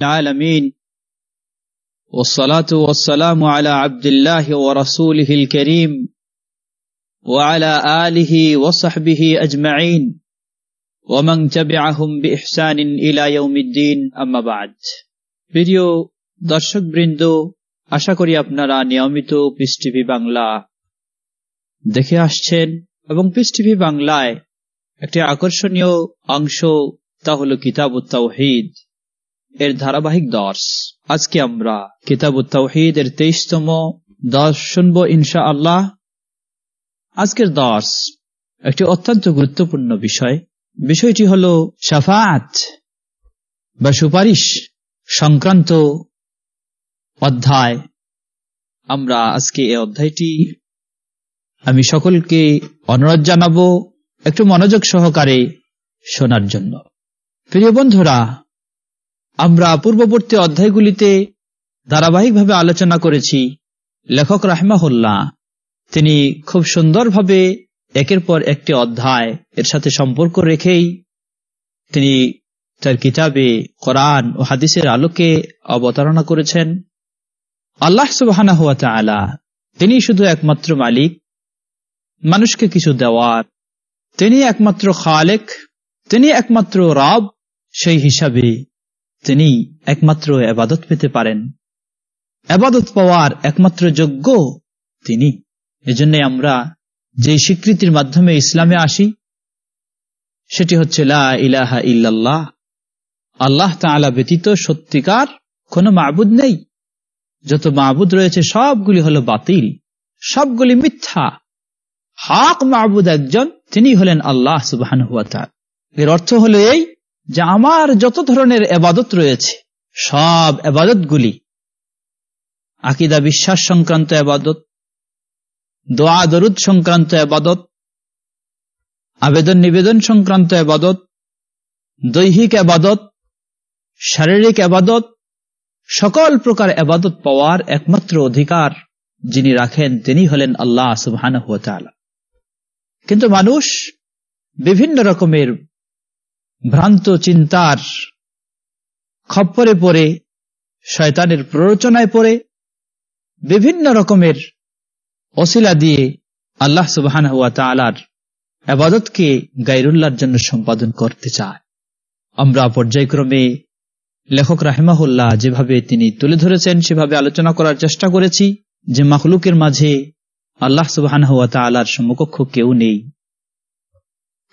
العالمين والصلاة والسلام على عبد الله ورسوله الكريم وعلى آله وصحبه أجمعين ومن تبعهم بإحسان إلى يوم الدين أما بعد প্রিয় দর্শকবৃন্দ আশা করি আপনারা নিয়মিত পিস টিভি বাংলা দেখে আসছেন এবং পিস টিভি বাংলায় একটি আকর্ষণীয় অংশ তা হল কিতাব তাওহিদ এর ধারাবাহিক দর্শ। আজকে আমরা কিতাব তাওহিদ এর তেইশতম দর্শ শুনব ইনশা আল্লাহ আজকের দর্শ একটি অত্যন্ত গুরুত্বপূর্ণ বিষয়। বিষয়টি হল সাফাত বা সুপারিশ সংক্রান্ত অধ্যায়। আমরা আজকে এই অধ্যায়টি আমি সকলকে অনুরোধ জানাব একটু মনোযোগ সহকারে শোনার জন্য। প্রিয় বন্ধুরা আমরা পূর্ববর্তী অধ্যায়গুলিতে ধারাবাহিকভাবে আলোচনা করেছি। লেখক রাহমাহুল্লাহ, তিনি খুব সুন্দরভাবে একের পর একটি অধ্যায় এর সাথে সম্পর্ক রেখেই তিনি তার কিতাবে কোরআন ও হাদিসের আলোকে অবতারণা করেছেন। আল্লাহ সুবাহ তিনি শুধু একমাত্র মালিক, মানুষকে কিছু দেওয়ার, তিনি একমাত্র খালেক, তিনি একমাত্র রব, সেই হিসাবে তিনি একমাত্র আবাদত পেতে পারেন। আবাদত পাওয়ার একমাত্র যোগ্য তিনি। এজন্য আমরা যে স্বীকৃতির মাধ্যমে ইসলামে আসি, সেটি হচ্ছে লা ইলাহা ইল্লাল্লাহ। আল্লাহ তাআলা ব্যতীত সত্যিকার কোনো মাহবুদ নেই। যত মাহবুদ রয়েছে, সবগুলি হলো বাতিল, সবগুলি মিথ্যা। হাক মাহবুদ একজন, তিনি হলেন আল্লাহ সুবাহান এর অর্থ হলো এই যে আমার যত ধরনের এবাদত রয়েছে, সব এবাদতগুলি, আকিদা বিশ্বাস সংক্রান্ত এবাদত, দোয়া দরুদ সংক্রান্ত এবাদত আবেদন নিবেদন সংক্রান্ত এবাদত, দৈহিক আবাদত শারীরিক আবাদত সকল প্রকার আবাদত পাওয়ার একমাত্র অধিকার যিনি রাখেন, তিনি হলেন আল্লাহ সুবহান কিন্তু মানুষ বিভিন্ন রকমের ভ্রান্ত চিন্তার খপ্পরে পড়ে, শয়তানের প্ররোচনায় পড়ে, বিভিন্ন রকমের অশিলা দিয়ে আল্লাহ সুবাহান হুয়া তালার আবাদতকে গাইরুল্লাহর জন্য সম্পাদন করতে চায়। আমরা পর্যায়ক্রমে লেখক রাহেমাহুল্লাহ যেভাবে তিনি তুলে ধরেছেন, সেভাবে আলোচনা করার চেষ্টা করেছি যে মাখলুকের মাঝে আল্লাহ সুবাহান হুয়া তালার সমকক্ষ কেউ নেই।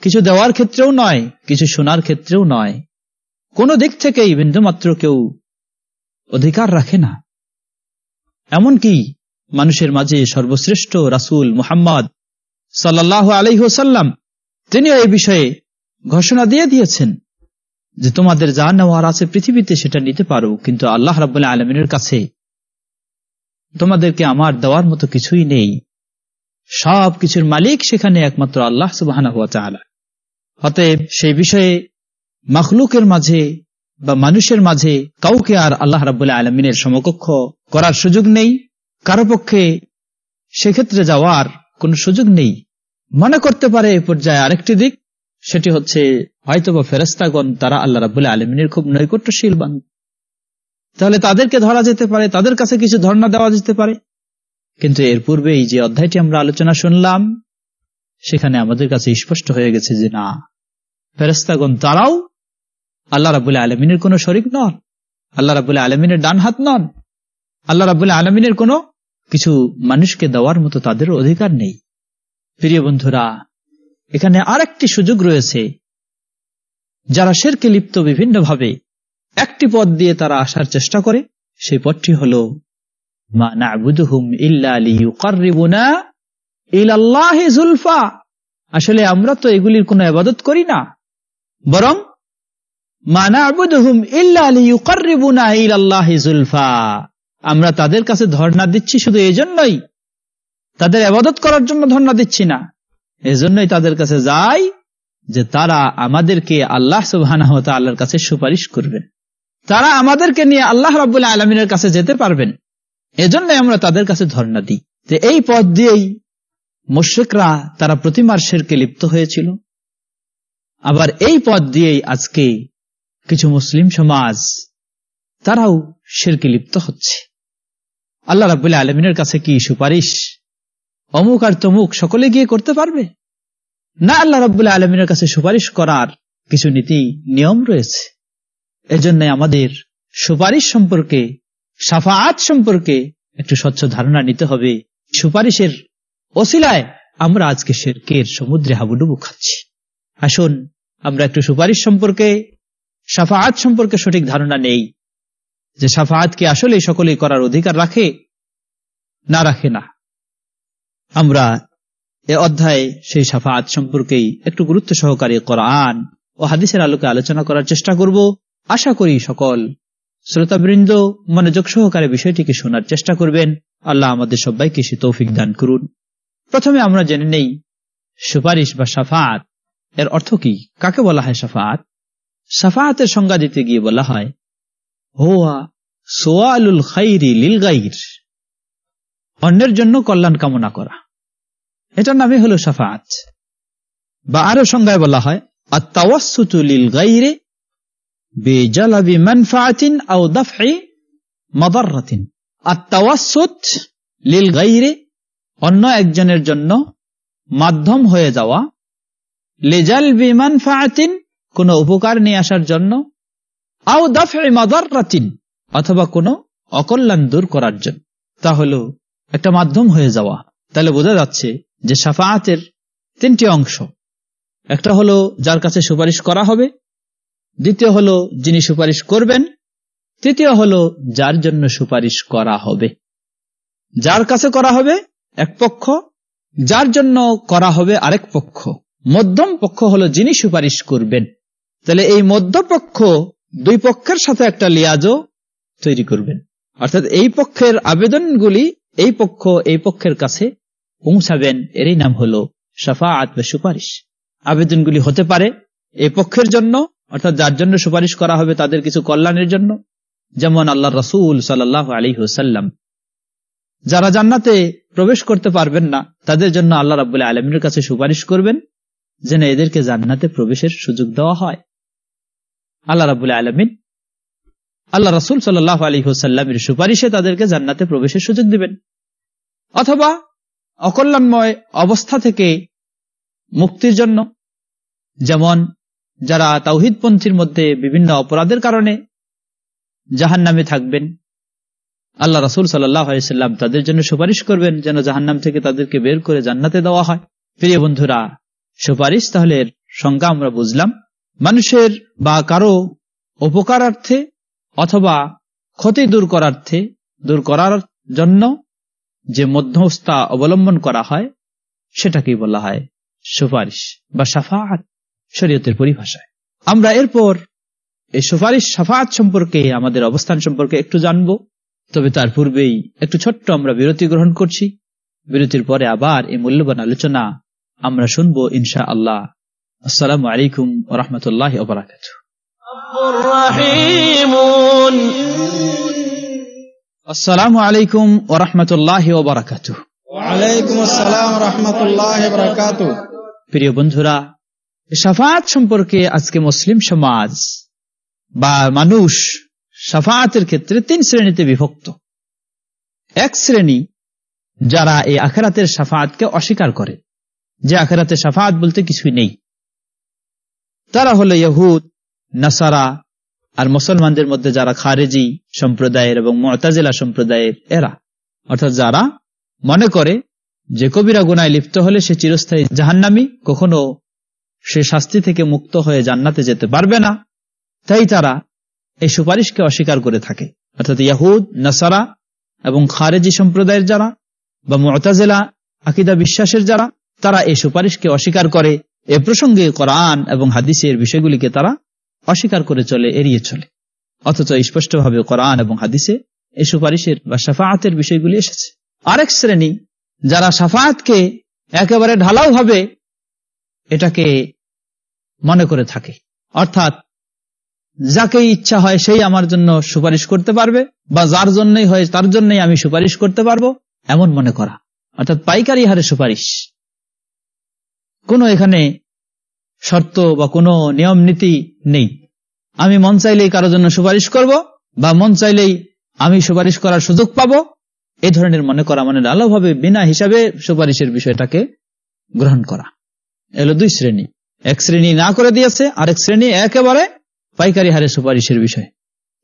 কিছু দেওয়ার ক্ষেত্রেও নয়, কিছু শোনার ক্ষেত্রেও নয়। কোন দিক থেকেই বিন্দুমাত্র কেউ অধিকার রাখে না। এমনকি মানুষের মাঝে সর্বশ্রেষ্ঠ রাসুল মুহাম্মদ সাল্লাহ আলহ্লাম তিনিও এই বিষয়ে ঘোষণা দিয়ে দিয়েছেন যে তোমাদের যা নেওয়ার আছে পৃথিবীতে সেটা নিতে পারো, কিন্তু আল্লাহ রাবুল্লাহ আলমিনের কাছে তোমাদেরকে আমার দেওয়ার মতো কিছুই নেই। সব কিছুর মালিক সেখানে একমাত্র আল্লাহ সুবাহ অতএব সেই বিষয়ে মখলুকের মাঝে বা মানুষের মাঝে কাউকে আর আল্লাহ রাবুল্লাহ আলমিনের সমকক্ষ করার সুযোগ নেই। কারও পক্ষে সেক্ষেত্রে যাওয়ার কোন সুযোগ নেই। মনে করতে পারে এ পর্যায়ে আরেকটি দিক, সেটি হচ্ছে হয়তো বা ফেরস্তাগণ তারা আল্লাহ রাবুল্লাহ আলমিনের খুব নৈকট্যশীল বান। তাহলে তাদেরকে ধরা যেতে পারে, তাদের কাছে কিছু ধর্ণা দেওয়া যেতে পারে। কিন্তু এর পূর্বে এই যে অধ্যায়টি আমরা আলোচনা শুনলাম, সেখানে আমাদের কাছে স্পষ্ট হয়ে গেছে যে না ফেরস্তাগণ তারাও আল্লাহ রাবুল্লাহ আলমিনের কোন শরিক নন। আল্লাহ রাবুল্লাহ আলমিনের ডান হাত নন। আল্লাহ রাবুল্লাহ আলমিনের কোনো কিছু মানুষকে দেওয়ার মতো তাদের অধিকার নেই। প্রিয় বন্ধুরা, এখানে আরেকটি সুযোগ রয়েছে। যারা শেরকে লিপ্ত বিভিন্নভাবে একটি পদ দিয়ে তারা আসার চেষ্টা করে, সেই পদটি হল আসলে আমরা তো এগুলির কোনো আবাদত করি না। বরং আমরা তাদের কাছে ধর্ণা দিচ্ছি শুধু এই জন্যই তাদের আবাদত করার জন্য ধর্ণা দিচ্ছি না। এজন্যই তাদের কাছে যাই যে তারা আমাদেরকে আল্লাহ সুবাহ আল্লাহর কাছে সুপারিশ করবেন তারা আমাদেরকে নিয়ে আল্লাহ রাবুল্লাহ আলমিনের কাছে যেতে পারবেন। এজন্য আমরা তাদের কাছে ধর্ণা দিই। যে এই পথ দিয়েই মোশেকরা তারা প্রতিমার শেরকে লিপ্ত হয়েছিল। আবার এই পথ দিয়েই আজকে কিছু মুসলিম সমাজ, তারাও শেরকে লিপ্ত হচ্ছে। আল্লাহ রাবুল্লাহ আলমিনের কাছে কি সুপারিশ? অমুক আর তমুক সকলে গিয়ে করতে পারবে? না আল্লাহ রাবুল্লাহ আলমিনের কাছে সুপারিশ করার কিছু নীতি, নিয়ম রয়েছে। এজন্য আমাদের সুপারিশ সম্পর্কে সাফাআত সম্পর্কে একটু স্বচ্ছ ধারণা নিতে হবে। সুপারিশের অসিলায় আমরা আজকে শেরকের সমুদ্রে হাবুডুবু খাচ্ছি। আসুন আমরা একটু সুপারিশ সম্পর্কে সাফাআত সম্পর্কে সঠিক ধারণা নেই। যে সাফাআতকে আসলে সকলেই করার অধিকার রাখে, না রাখে না। আমরা এ অধ্যায়ে সেই সাফাআত সম্পর্কেই একটু গুরুত্ব সহকারে কোরআন ও হাদিসের আলোকে আলোচনা করার চেষ্টা করব। আশা করি সকল শ্রোতাবৃন্দ মনোযোগ সহকারে বিষয়টিকে শোনার চেষ্টা করবেন। আল্লাহ আমাদের সবাইকে সে তৌফিক দান করুন। প্রথমে আমরা জেনে নেই, সুপারিশ বা সাফাত এর অর্থ কি? কাকে বলা হয় সাফাত সাফাতের সংজ্ঞা দিতে গিয়ে বলা হয়, হোয়া সোয়ালুল খাইরি লিল গাইর। অন্যের জন্য কল্যাণ কামনা করা। এটার নামই হল সাফাত বা আরও সংজ্ঞায় বলা হয় আত্মাওয়াসুতুলিল গাইরে বেজালাবি মানফাতিন আও দাফি মদাররাতিন। আত্মাওয়াসুত লিল গাইরে অন্য একজনের জন্য মাধ্যম হয়ে যাওয়া লেজাল বিমান ফাতিন কোন উপকার নিয়ে আসার জন্য, আও মাদার মাদাররাতিন, অথবা কোনো অকল্যাণ দূর করার জন্য। তা হল, একটা মাধ্যম হয়ে যাওয়া। তাহলে বোঝা যাচ্ছে যে সাফায়াতের তিনটি অংশ। একটা হলো, যার কাছে সুপারিশ করা হবে। দ্বিতীয় হলো, যিনি সুপারিশ করবেন। তৃতীয় হলো, যার জন্য সুপারিশ করা হবে। যার কাছে করা হবে, এক পক্ষ। যার জন্য করা হবে আরেক পক্ষ। মধ্যম পক্ষ হলো যিনি সুপারিশ করবেন। তাহলে এই মধ্যপক্ষ দুই পক্ষের সাথে একটা লিয়াজও তৈরি করবেন। অর্থাৎ এই পক্ষের আবেদনগুলি এই পক্ষ এই পক্ষের কাছে পৌঁছাবেন। এরই নাম হলো সাফা বা সুপারিশ। আবেদনগুলি হতে পারে এই পক্ষের জন্য, অর্থাৎ যার জন্য সুপারিশ করা হবে তাদের কিছু কল্যাণের জন্য। যেমন আল্লাহ রসুল সাল্লাহ আলী হুসাল্লাম যারা জান্নাতে প্রবেশ করতে পারবেন না, তাদের জন্য আল্লাহ রাবুল্লাহ আলমীর কাছে সুপারিশ করবেন। যেন এদেরকে জান্নাতে প্রবেশের সুযোগ দেওয়া হয়। আল্লাহ রাবুল্লাহ আলমিন, আল্লাহ রসুল সাল্লাহ আলী হুসাল্লামের সুপারিশে তাদেরকে জান্নাতে প্রবেশের সুযোগ দিবেন। অথবা অকল্যাণময় অবস্থা থেকে মুক্তির জন্য, যেমন যারা তাওহিদপন্থীর মধ্যে বিভিন্ন অপরাধের কারণে জাহান নামে থাকবেন, আল্লাহ রাসুল সাল্লাম তাদের জন্য সুপারিশ করবেন যেন জাহান্নাম থেকে তাদেরকে বের করে জান্নাতে দেওয়া হয়। প্রিয় বন্ধুরা সুপারিশ তাহলে সংজ্ঞা আমরা বুঝলাম। মানুষের বা কারও উপকারার্থে অথবা ক্ষতি দূর করার্থে, দূর করার জন্য যে মধ্যস্থা অবলম্বন করা হয়, সেটাকেই বলা হয় সুপারিশ বা সাফাহাত শরীয়তের পরিভাষায়। আমরা এরপর এই সুপারিশ সাফাত সম্পর্কে, আমাদের অবস্থান সম্পর্কে একটু জানব। তবে তার পূর্বেই একটু ছোট্ট আমরা বিরতি গ্রহণ করছি। বিরতির পরে আবার এই মূল্যবান আলোচনা আমরা শুনব ইনশা আল্লাহ আসসালামু আলাইকুম রহমতুল্লাহ ওবরাকাত আসসালামু আলাইকুম ওরহমতুল্লাহ ওবরাকাত ওয়ালাইকুম আসসালাম রহমতুল্লাহ বরকাত প্রিয় বন্ধুরা সাফাত সম্পর্কে আজকে মুসলিম সমাজ বা মানুষ সাফাতের ক্ষেত্রে তিন শ্রেণীতে বিভক্ত। এক শ্রেণি যারা এই আখেরাতের সাফাতকে অস্বীকার করে। যে আখেরাতে সাফাত বলতে কিছুই নেই। তারা হলো ইহুদ, নাসারা আর মুসলমানদের মধ্যে যারা খারেজি সম্প্রদায়ের এবং মতাজেলা সম্প্রদায়ের এরা। অর্থাৎ যারা মনে করে যে কবিরা গুনায় লিপ্ত হলে সে চিরস্থায়ী জাহান্নামি, কখনো সে শাস্তি থেকে মুক্ত হয়ে জান্নাতে যেতে পারবে না। তাই তারা এই সুপারিশকে অস্বীকার করে থাকে। অর্থাৎ ইয়াহুদ নাসারা এবং খারেজি সম্প্রদায়ের যারা বা মতাজেলা, আকিদা বিশ্বাসের যারা তারা এই সুপারিশকে অস্বীকার করে। এ প্রসঙ্গে কোরআন এবং হাদিসের বিষয়গুলিকে তারা অস্বীকার করে চলে, এড়িয়ে চলে। অথচ স্পষ্টভাবে কোরআন এবং হাদিসে এই সুপারিশের বা সাফাতের বিষয়গুলি এসেছে। আরেক শ্রেণি, যারা সাফাতকে একেবারে ঢালাও ভাবে এটাকে মনে করে থাকে। অর্থাৎ যাকে ইচ্ছা হয় সেই আমার জন্য সুপারিশ করতে পারবে বা যার জন্যই হয় তার জন্যই আমি সুপারিশ করতে পারব, এমন মনে করা। অর্থাৎ পাইকারি হারে সুপারিশ। কোনো এখানে শর্ত বা কোনো নিয়ম, নীতি নেই। আমি মন চাইলেই কারোর জন্য সুপারিশ করব বা মন চাইলেই আমি সুপারিশ করার সুযোগ পাব। এই ধরনের মনে করা মানে আলোভাবে বিনা হিসাবে সুপারিশের বিষয়টাকে গ্রহণ করা। এলো দুই শ্রেণি। এক শ্রেণি না করে দিয়েছে, আরেক শ্রেণি একেবারে পাইকারি হারে সুপারিশের বিষয়।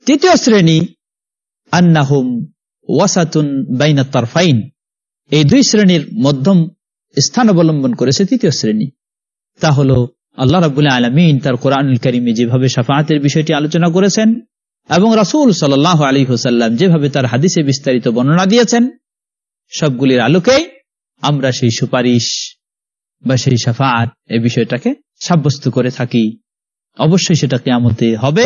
তৃতীয় শ্রেণি, আন্নাহুম ওয়াসাতুন বাইনা তারফাইন। এই দুই শ্রেণির মধ্যম স্থান অবলম্বন করেছে তৃতীয় শ্রেণি। তা হল, আল্লাহ রাবুল্লাহ আলমিন তার কোরআনুল করিমে যেভাবে সাফাহাতের বিষয়টি আলোচনা করেছেন এবং রাসুল সাল্লাহ আলী হোসাল্লাম যেভাবে তার হাদিসে বিস্তারিত বর্ণনা দিয়েছেন, সবগুলির আলোকেই আমরা সেই সুপারিশ বা সেই সাফাত এই বিষয়টাকে সাব্যস্ত করে থাকি। অবশ্যই সেটা কেয়ামতে হবে,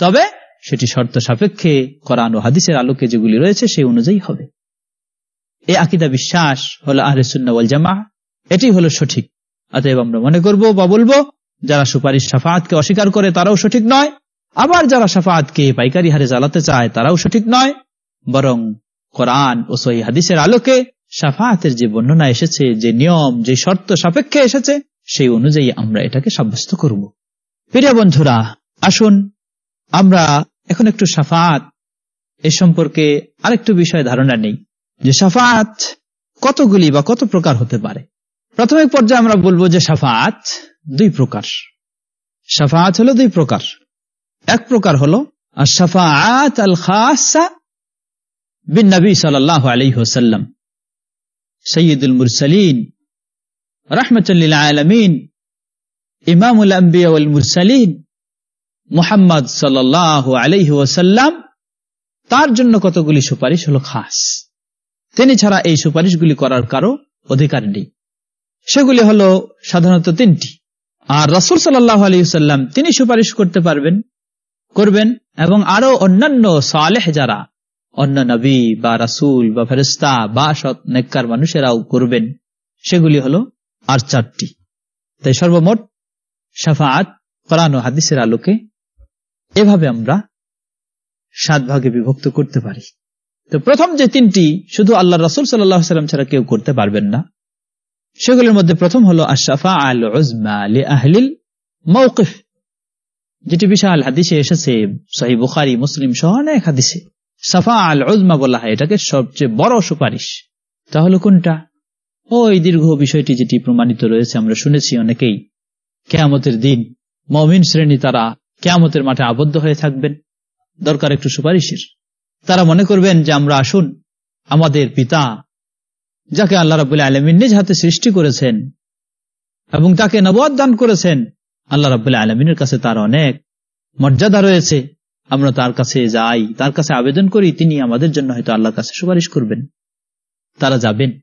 তবে সেটি শর্ত সাপেক্ষে কোরআন ও হাদিসের আলোকে যেগুলি রয়েছে সেই অনুযায়ী হবে। এ আকিদা বিশ্বাস হলো আহরেসুন্নাওয়াল জামা এটি হলো সঠিক। অতএব আমরা মনে করব বা বলব, যারা সুপারিশ সাফাতকে অস্বীকার করে তারাও সঠিক নয়। আবার যারা সাফাতকে পাইকারি হারে জ্বালাতে চায় তারাও সঠিক নয়। বরং কোরআন ও সহি হাদিসের আলোকে সাফাতের যে বর্ণনা এসেছে, যে নিয়ম, যে শর্ত সাপেক্ষে এসেছে, সেই অনুযায়ী আমরা এটাকে সাব্যস্ত করব। প্রিয় বন্ধুরা, আসুন আমরা এখন একটু সাফাত এ সম্পর্কে আরেকটু বিষয় ধারণা নেই। যে সাফাত কতগুলি বা কত প্রকার হতে পারে? প্রাথমিক পর্যায়ে আমরা বলব যে সাফাত দুই প্রকার। সাফাত হলো দুই প্রকার। এক প্রকার হলো আর সাফাত আল খাসা বিন নবী সাল আলী হোসাল্লাম সৈয়দুল মুরসালিন রহমতুল্লিল আলমিন, ইমামুল আম্বিয়া মুরসালিন, মুহাম্মদ সাল আলহি ওসাল্লাম তার জন্য কতগুলি সুপারিশ হলো খাস। তিনি ছাড়া এই সুপারিশগুলি করার কারও অধিকার নেই। সেগুলি হলো সাধারণত তিনটি। আর রসুল সাল্লাহ আলী তিনি সুপারিশ করতে পারবেন, করবেন এবং আরও অন্যান্য সালেহ যারা, অন্য নবী বা রাসুল বা ফেরিস্তা বা সৎ নেককার মানুষেরাও করবেন, সেগুলি হলো আর চারটি। তাই সর্বমোট সাফাত কোরআন ও হাদিসের আলোকে এভাবে আমরা সাত ভাগে বিভক্ত করতে পারি। তো প্রথম যে তিনটি, শুধু আল্লাহ রসুল সাল্লাম ছাড়া কেউ করতে পারবেন না। সেগুলির মধ্যে প্রথম হলো আশাফা আল ওজমা আলী আহলিল মৌকিফ যেটি বিশাল হাদিসে এসেছে সহি বুখারি, মুসলিম সহ অনেক হাদিসে। সাফা আল ওজমা বলা হয় এটাকে সবচেয়ে বড় সুপারিশ। তাহলে কোনটা? ওই দীর্ঘ বিষয়টি যেটি প্রমাণিত রয়েছে, আমরা শুনেছি অনেকেই। কেয়ামতের দিন মমিন শ্রেণি তারা কেয়ামতের মাঠে আবদ্ধ হয়ে থাকবেন। দরকার একটু সুপারিশের। তারা মনে করবেন যে আমরা আসুন, আমাদের পিতা, যাকে আল্লাহ রাবুল্লাহ আলমিন নিজ হাতে সৃষ্টি করেছেন এবং তাকে নবাদ দান করেছেন, আল্লাহ রাবুল্লাহ আলমিনের কাছে তার অনেক মর্যাদা রয়েছে। আমরা তার কাছে যাই, তার কাছে আবেদন করি, তিনি আমাদের জন্য হয়তো আল্লাহর কাছে সুপারিশ করবেন। তারা যাবেন।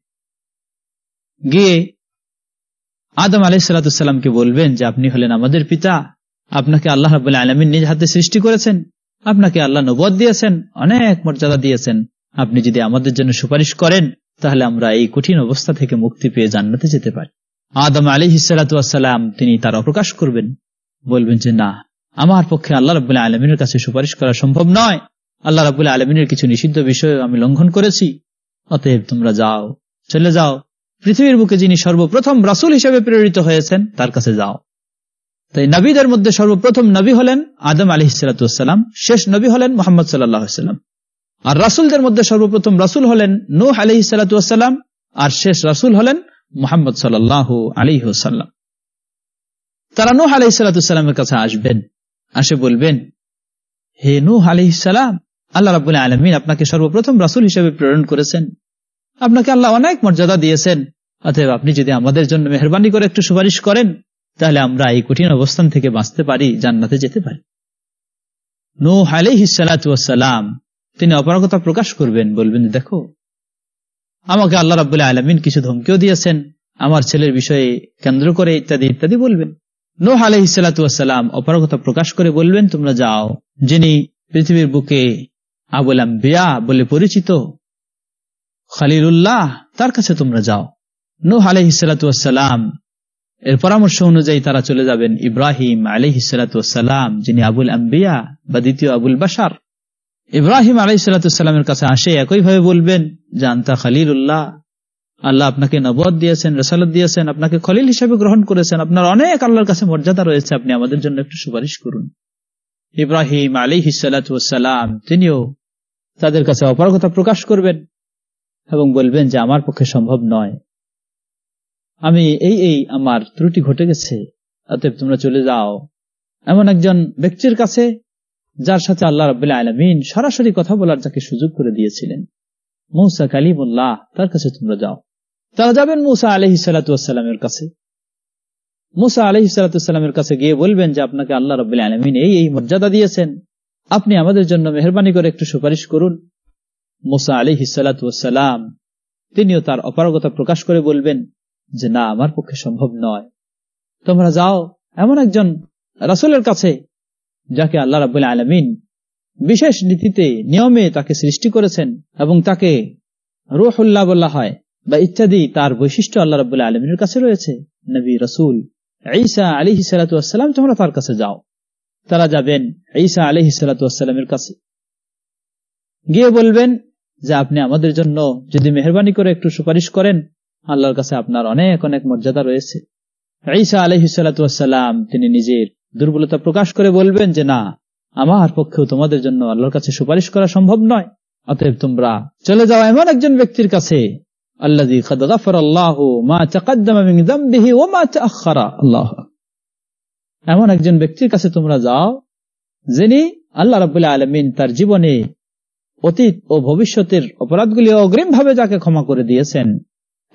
গিয়ে আদম আলাইসাল্লামকে বলবেন যে, আপনি হলেন আমাদের পিতা, আপনাকে আল্লাহ রাবুল্লাহ আলমিন নিজ হাতে সৃষ্টি করেছেন। আপনাকে আল্লাহ নবদ দিয়েছেন, অনেক মর্যাদা দিয়েছেন। আপনি যদি আমাদের জন্য সুপারিশ করেন, তাহলে আমরা এই কঠিন অবস্থা থেকে মুক্তি পেয়ে জান্নাতে যেতে পারি। আদম আলী হিসালাতাম তিনি তার অপ্রকাশ করবেন। বলবেন যে, না, আমার পক্ষে আল্লাহ রাবুল্লাহ আলমিনের কাছে সুপারিশ করা সম্ভব নয়। আল্লাহ রাবুল্লাহ আলমিনের কিছু নিষিদ্ধ বিষয় আমি লঙ্ঘন করেছি। অতএব তোমরা যাও, চলে যাও। পৃথিবীর বুকে যিনি সর্বপ্রথম রাসুল হিসেবে প্রেরিত হয়েছেন, তার কাছে যাও। তাই নবীদের মধ্যে সর্বপ্রথম নবী হলেন আদম আলি হিসালাম শেষ নবী হলেন মোহাম্মদ সাল্লাম আর রাসুলদের মধ্যে সর্বপ্রথম রাসুল হলেন নূহ আলি হিসালাম আর শেষ রাসুল হলেন মোহাম্মদ সাল্লাহ আলী সাল্লাম তারা নূহ আলি সাল্লামের কাছে আসবেন, আসে বলবেন, হে নূহ আলি সালাম, আল্লাহ রাবুল আলমিন আপনাকে সর্বপ্রথম রাসুল হিসেবে প্রেরণ করেছেন। আপনাকে আল্লাহ অনেক মর্যাদা দিয়েছেন। অতএব আপনি যদি আমাদের জন্য মেহরবানি করে একটু সুপারিশ করেন তাহলে আমরা এই কঠিন অবস্থান থেকে বাঁচতে পারি, জান্নাতে যেতে পারি। নো আলহিসালাম তিনি অপারগতা প্রকাশ করবেন, বলবেন, দেখো, আমাকে আল্লাহ রাবুল্লাহ আলমিন কিছু ধমকিও দিয়েছেন, আমার ছেলের বিষয়ে কেন্দ্র করে ইত্যাদি ইত্যাদি বলবেন। নোহ আলহিসাল্লাম অপারগতা প্রকাশ করে বলবেন, তোমরা যাও, যিনি পৃথিবীর বুকে আবুল আম্বিয়া বলে পরিচিত, খালিলুল্লাহ, তার কাছে তোমরা যাও। নোহ আলহিসাল্লাম এর পরামর্শ অনুযায়ী তারা চলে যাবেন ইব্রাহিম আলহিসাল্লাম যিনি আবুল আম্বিয়া বা দ্বিতীয় আবুল বাসার ইব্রাহিম আলহিসাল্লামের কাছে আসে একইভাবে বলবেন জানতা খালিল উল্লাহ আল্লাহ আপনাকে নবদ দিয়েছেন, রসালত দিয়েছেন, আপনাকে খলিল হিসেবে গ্রহণ করেছেন। আপনার অনেক আল্লাহর কাছে মর্যাদা রয়েছে, আপনি আমাদের জন্য একটু সুপারিশ করুন। ইব্রাহিম আলী হিসালাম তিনিও তাদের কাছে অপারগতা প্রকাশ করবেন এবং বলবেন যে, আমার পক্ষে সম্ভব নয়। আমি এই এই আমার ত্রুটি ঘটে গেছে, অতএব তোমরা চলে যাও। এমন একজন ব্যক্তির কাছে, যার সাথে আল্লাহ রবাহ আলমিন সরাসরি কথা বলার যাকে সুযোগ করে দিয়েছিলেন। মৌসা কালিমুল্লাহ, তার কাছে তোমরা যাও। তারা যাবেন মৌসা আলহি সালাতামের কাছে। মুসা আলহি সালাতামের কাছে গিয়ে বলবেন যে, আপনাকে আল্লাহ রবাহ আলমিন এই এই মর্যাদা দিয়েছেন। আপনি আমাদের জন্য মেহরবানি করে একটু সুপারিশ করুন। মুসা আলী হিসালাতাম তিনিও তার অপারগতা প্রকাশ করে বলবেন যে না, আমার পক্ষে সম্ভব নয়। তোমরা যাও, এমন একজন রাসুলের কাছে, যাকে আল্লাহ রাবুল আলমিন বিশেষ নীতিতে, নিয়মে তাকে সৃষ্টি করেছেন এবং তাকে রুহুল্লাহ বলা হয় বা ইত্যাদি, তার বৈশিষ্ট্য আল্লাহ রাবুল্লাহ আলমিনের কাছে রয়েছে। নবী রসুল ঈসা আলী হিসালাতাম তোমরা তার কাছে যাও। তারা যাবেন ঈসা আলী হিসালাতামের কাছে। গিয়ে বলবেন যে, আপনি আমাদের জন্য যদি মেহরবানি করে একটু সুপারিশ করেন আল্লাহর কাছে আপনার অনেক অনেক মর্যাদা রয়েছে। ঈসা আলহিসাল্লাম তিনি নিজের দুর্বলতা প্রকাশ করে বলবেন যে, না, আমার পক্ষেও তোমাদের জন্য আল্লাহর কাছে সুপারিশ করা সম্ভব নয়। অতএব তোমরা চলে যাও এমন একজন ব্যক্তির কাছে। এমন একজন ব্যক্তির কাছে তোমরা যাও, যিনি আল্লাহ রাবুল্লাহ আলমিন তার জীবনে অতীত ও ভবিষ্যতের অপরাধগুলি অগ্রিম ভাবে যাকে ক্ষমা করে দিয়েছেন।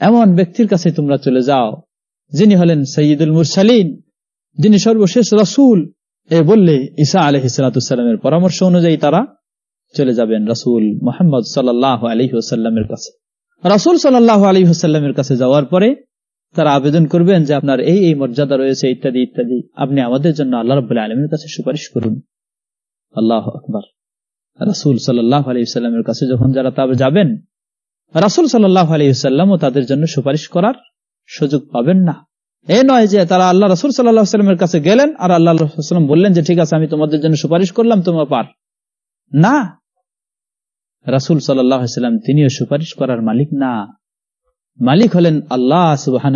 এমন ব্যক্তির কাছে তোমরা চলে যাও, যিনি হলেন সঈদুল মুরসালিন, যিনি সর্বশেষ রসুল। এ বললে ঈসা আলহ ইসালাতামের পরামর্শ অনুযায়ী তারা চলে যাবেন রসুল মোহাম্মদ সাল্লাহ আলহি ওসাল্লামের কাছে। রসুল সাল্লাহ আলী হোসাল্লামের কাছে যাওয়ার পরে তারা আবেদন করবেন যে আপনার এই এই মর্যাদা রয়েছে, ইত্যাদি ইত্যাদি। আপনি আমাদের জন্য আল্লাহ রবাহ আলমের কাছে সুপারিশ করুন। আল্লাহ আকবর। রাসুল সাল্লাহ আলহিসাল্লামের কাছে যখন যারা তবে যাবেন রাসুল সাল্লাহ আলহিসাল্লামও তাদের জন্য সুপারিশ করার সুযোগ পাবেন না। এ নয় যে তারা আল্লাহ রসুল সাল্লাহামের কাছে গেলেন আর আল্লাহ রসুলাম বললেন যে, ঠিক আছে, আমি তোমাদের জন্য সুপারিশ করলাম, তোমার পার। না। রাসুল সাল্লাম তিনিও সুপারিশ করার মালিক না। মালিক হলেন আল্লাহ সুবাহ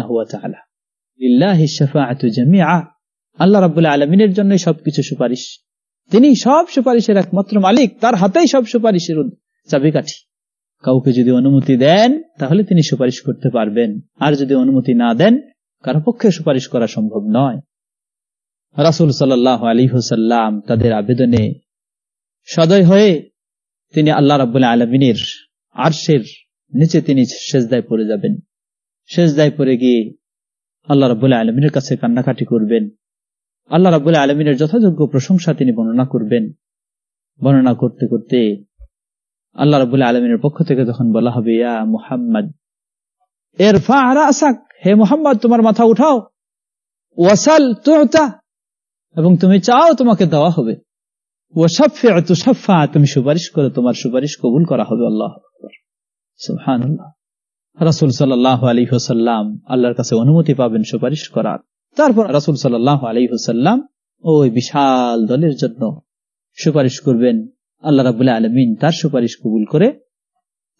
আল্লাহ রাবুল্লাহ আলমিনের জন্য সবকিছু সুপারিশ। তিনি সব সুপারিশের একমাত্র মালিক, তার হাতেই সব সুপারিশের চাবিকাঠি। কাউকে যদি অনুমতি দেন, তাহলে তিনি সুপারিশ করতে পারবেন। আর যদি অনুমতি না দেন, কারও পক্ষে সুপারিশ করা সম্ভব নয়। রাসুল সাল্লাহ আলী হুসাল্লাম তাদের আবেদনে সদয় হয়ে তিনি আল্লাহ রাবুল্লাহ আলমিনের আরশের নিচে তিনি শেষদায় পড়ে যাবেন। শেষদায় পড়ে গিয়ে আল্লাহ রাবুল্লাহ আলমিনের কাছে কান্নাকাটি করবেন। আল্লাহ রাবুল্লাহ আলমিনের যথাযোগ্য প্রশংসা তিনি বর্ণনা করবেন। বর্ণনা করতে করতে আল্লাহ রাবুল্লাহ আলমিনের পক্ষ থেকে যখন বলা হবে, ইয়া মুহাম্মদ এর ফা আসাক হে মোহাম্মদ, তোমার মাথা উঠাও। ওয়াসাল তোতা, এবং তুমি চাও তোমাকে দেওয়া হবে। ওয়াসাফে তুসাফা তুমি সুপারিশ করে, তোমার সুপারিশ কবুল করা হবে, আল্লাহ রাসুল সাল্লাহ আলী হোসাল্লাম আল্লাহর কাছে অনুমতি পাবেন সুপারিশ করার। তারপর রাসুল সাল্লাহ আলী হোসাল্লাম ওই বিশাল দলের জন্য সুপারিশ করবেন। আল্লাহ রাবুল্লাহ আলমিন তার সুপারিশ কবুল করে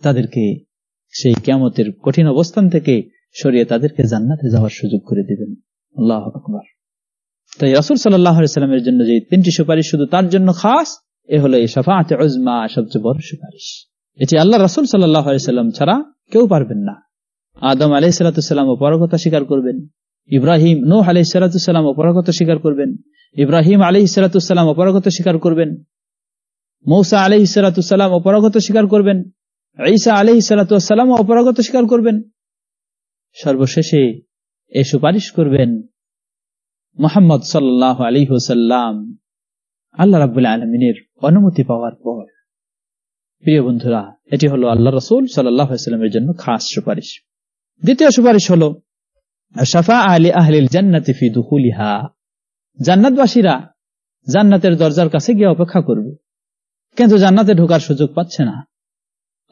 তাদেরকে সেই কেমতের কঠিন অবস্থান থেকে সরিয়ে তাদেরকে জান্নাতে যাওয়ার সুযোগ করে দিবেন। আল্লাহ আকবর। তাই রাসুল সাল্লামের জন্য যে তিনটি সুপারিশ শুধু তার জন্য খাস, এ হলো এই সাফাতে ওজমা সবচেয়ে বড় সুপারিশ। এটি আল্লাহ রাসুল সাল্লাম ছাড়া কেউ পারবেন না। আদম আলাই সালাতাম অপরগতা স্বীকার করবেন। ইব্রাহিম, নোহ আলাই সালাতাম অপরগতা স্বীকার করবেন। ইব্রাহিম আলী সালাতাম অপরগত স্বীকার করবেন। মৌসা আলহ সালাতাম অপরাগত স্বীকার করবেন। ঈসা আলহ সালাতাম অপরাগত স্বীকার করবেন। সর্বশেষে এ সুপারিশ করবেন মোহাম্মদ সাল্লাহ আলী হুসাল্লাম আল্লাহ রাবুল্লাহ আলমিনের অনুমতি পাওয়ার পর। প্রিয় বন্ধুরা, এটি হলো আল্লাহ রসুল সাল্লামের জন্য খাস সুপারিশ। দ্বিতীয় সুপারিশ হল শাফা আলী আহলিল জান্নাতি ফি দুহুলিহা জান্নাতবাসীরা জান্নাতের দরজার কাছে গিয়ে অপেক্ষা করবে। কিন্তু জান্নাতে ঢোকার সুযোগ পাচ্ছে না।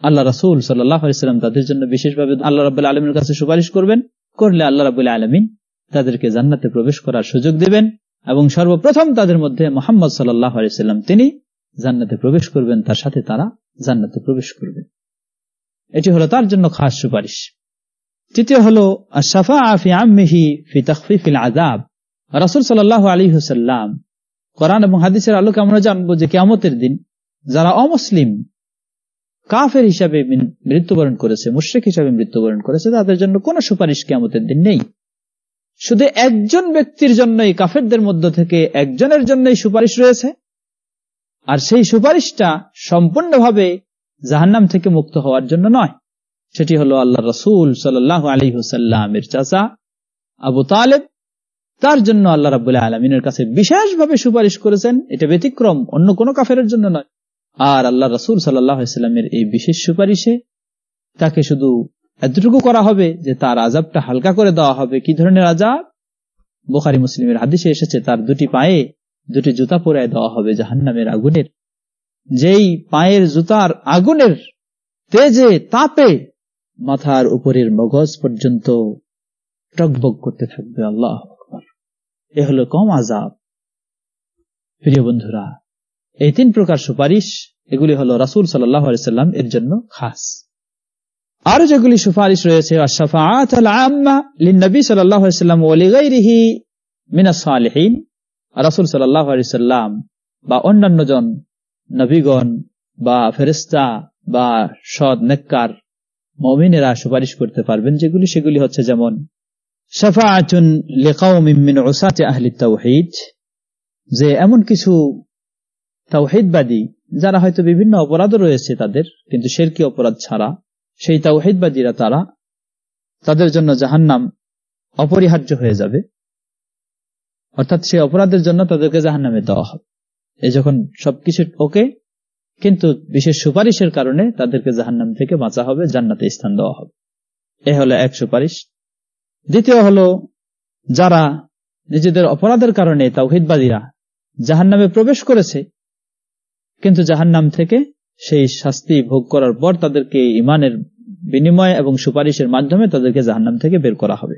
আল্লাহ রাসুল সাল্লাম তাদের জন্য বিশেষভাবে আল্লাহ রাবুল আলমীর কাছে সুপারিশ করবেন, করলে আল্লাহ রাবুল আলমিন তাদেরকে জান্নাতে প্রবেশ করার সুযোগ দিবেন এবং সর্বপ্রথম তাদের মধ্যে মোহাম্মদ সাল্লাহ আলাইসাল্লাম তিনি জান্নাতে প্রবেশ করবেন, তার সাথে তারা জান্নাতে প্রবেশ করবেন এটি হলো তার জন্য খাস সুপারিশ। তৃতীয় হল সাফা আফি আমিহি ফি তখফিফিল আজাব রাসুল সাল্লাহ আলী হুসাল্লাম কোরআন এবং হাদিসের আলোকে আমরা জানব যে কেমতের দিন যারা অমুসলিম, কাফের হিসাবে মৃত্যুবরণ করেছে, মুশ্রিক হিসাবে মৃত্যুবরণ করেছে, তাদের জন্য কোন সুপারিশ কেমতের দিন নেই। শুধু একজন ব্যক্তির জন্যই, কাফেরদের মধ্য থেকে একজনের জন্যই সুপারিশ রয়েছে। আর সেই সুপারিশটা সম্পূর্ণভাবে জাহান্নাম থেকে মুক্ত হওয়ার জন্য নয়। সেটি হলো আল্লাহ রসুল সাল্লাহ আলী হুসাল্লামের চাচা আবু তালেব, তার জন্য আল্লাহ রাবুল্লাহ আলমিনের কাছে বিশেষভাবে সুপারিশ করেছেন। এটা ব্যতিক্রম, অন্য কোনো কাফের জন্য নয়। আর আল্লাহ রসুল সাল্লামের এই বিশেষ সুপারিশে তাকে শুধু এতটুকু করা হবে যে তার আজাবটা হালকা করে দেওয়া হবে। কি ধরনের আজাব বোখারি মুসলিমের হাদিসে এসেছে, তার দুটি পায়ে দুটি জুতা পরে দেওয়া হবে জাহান্নামের আগুনের। যেই পায়ের জুতার আগুনের তেজে, তাপে মাথার উপরের মগজ পর্যন্ত টকবক করতে থাকবে আল্লাহ এ হলো কম আজাব প্রিয় বন্ধুরা, এই তিন প্রকার সুপারিশ এগুলি হলো রাসুল সাল্লাম এর জন্য খাস। আরও যেগুলি সুপারিশ রয়েছে রাসুল সাল্লাম বা অন্যান্য জন নবীগণ বা ফেরিস্তা বা সদ নেককার মমিনেরা সুপারিশ করতে পারবেন। যেগুলি সেগুলি হচ্ছে যেমন, শাফাআতুন লিকাউমিন মিন উসাতি আহলি তাওহীদ যে এমন কিছু তাওহিদবাদী যারা হয়তো বিভিন্ন অপরাধ রয়েছে তাদের, কিন্তু শেরকি অপরাধ ছাড়া সেই তাওহিদবাদীরা তারা তাদের জন্য জাহান্নাম অপরিহার্য হয়ে যাবে। অর্থাৎ সেই অপরাধের জন্য তাদেরকে জাহান্নামে দেওয়া হবে। এই যখন সবকিছু ওকে কিন্তু বিশেষ সুপারিশের কারণে তাদেরকে জাহান্নাম থেকে বাঁচা হবে, জান্নাতে স্থান দেওয়া হবে। এ হলো এক সুপারিশ। দ্বিতীয় হলো, যারা নিজেদের অপরাধের কারণে তাওহিদবাদীরা জাহান নামে প্রবেশ করেছে কিন্তু জাহান্নাম থেকে সেই শাস্তি ভোগ করার পর তাদেরকে ইমানের বিনিময় এবং সুপারিশের মাধ্যমে তাদেরকে জাহান্নাম থেকে বের করা হবে।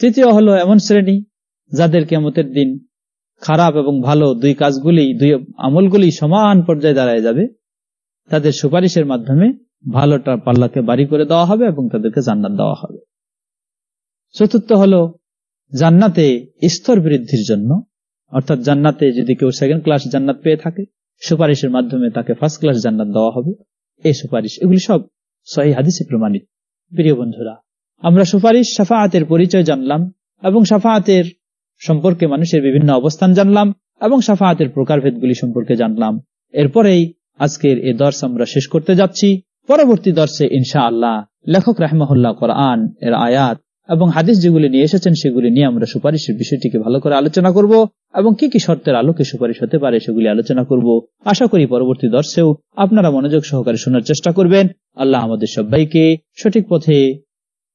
তৃতীয় হলো এমন শ্রেণি যাদের কেমতের দিন খারাপ এবং ভালো দুই কাজগুলি, দুই আমলগুলি সমান পর্যায়ে দাঁড়ায় যাবে, তাদের সুপারিশের মাধ্যমে ভালোটা পাল্লাকে বাড়ি করে দেওয়া হবে এবং তাদেরকে জান্নাত দেওয়া হবে। চতুর্থ হল জান্নাতে স্তর বৃদ্ধির জন্য, অর্থাৎ জান্নাতে যদি কেউ সেকেন্ড ক্লাস জান্নাত পেয়ে থাকে সুপারিশের মাধ্যমে তাকে ফার্স্ট ক্লাস জান্নাত দেওয়া হবে। এই সুপারিশ, এগুলি সব সহি হাদিসে প্রমাণিত। প্রিয় বন্ধুরা, আমরা সুপারিশ, সাফাহাতের পরিচয় জানলাম এবং সাফাহাতের সম্পর্কে মানুষের বিভিন্ন অবস্থান জানলাম এবং সাফাহাতের প্রকারভেদগুলি সম্পর্কে জানলাম। এরপরেই আজকের এ দর্শ আমরা শেষ করতে যাচ্ছি। পরবর্তী দর্শে ইনশা আল্লাহ লেখক রাহমহল্লা কোরআন এর আয়াত এবং হাদিস যেগুলি নিয়ে এসেছেন, সেগুলি নিয়ে আমরা সুপারিশের বিষয়টিকে ভালো করে আলোচনা করব এবং কি কি শর্তের আলোকে সুপারিশ হতে পারে সেগুলি আলোচনা করব। আশা করি পরবর্তী দর্শেও আপনারা মনোযোগ সহকারে শোনার চেষ্টা করবেন। আল্লাহ আমাদের সবাইকে সঠিক পথে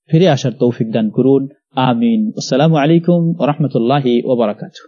ফিরে আসার তৌফিক দান করুন। আমিন। আসসালামু আলাইকুম রহমতুল্লাহ ওবরাকাতু